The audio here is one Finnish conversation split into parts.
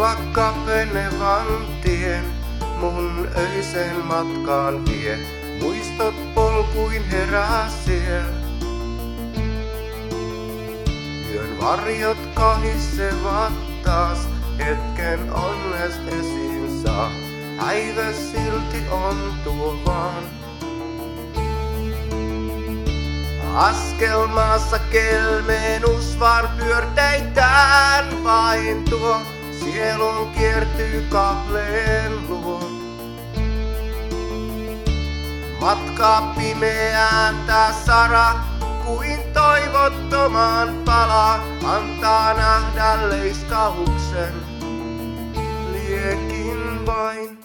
olla kapenevan tien, mun öisen matkaan vie. Muistot polkuin herää siellä. Yön varjot kahisevat taas, hetken onnes esiin saa. Päivä silti on tuo vaan. Askelmaassa kelmenus var pyörteitään vain tuo Sielun kiertyy kahleen luo. Matka pimeään tää Sara, kuin toivottomaan palaa, antaa nähdä leiskauksen liekin vain.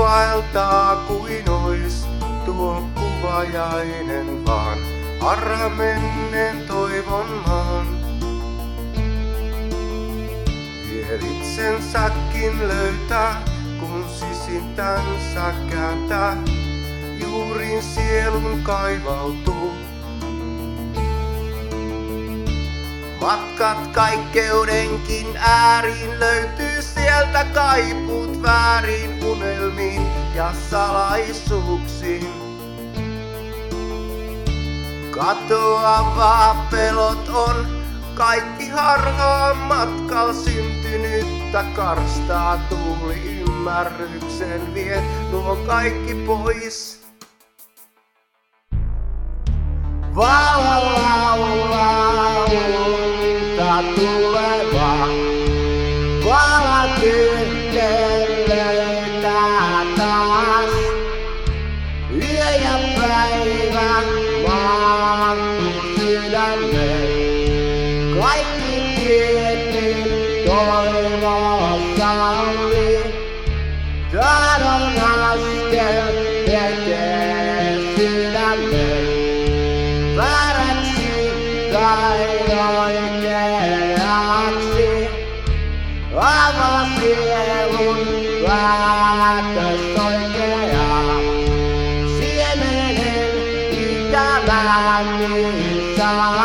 Vaeltaa kuin ois tuo kuvajainen vaan. Harra menneen toivon maan. Vie itsensäkin löytää, kun sisintänsä kääntää. Juurin sielun kaivautuu. Matkat kaikkeudenkin ääriin löytyy sieltä kaipuut väärin unelmiin ja salaisuuksiin. Katoavaa pelot on, kaikki harhaan matkal syntynyttä karstaa tuuli ymmärryksen vie nuo kaikki pois. kuva tuleva. Kuola tyhjeen löytää taas. Yö ja päivä maattu sydämen. Kaikki tietyn toivossa on taivaaksi. Avaa sielun vaatas oikeaa. Siemenen itävään saa.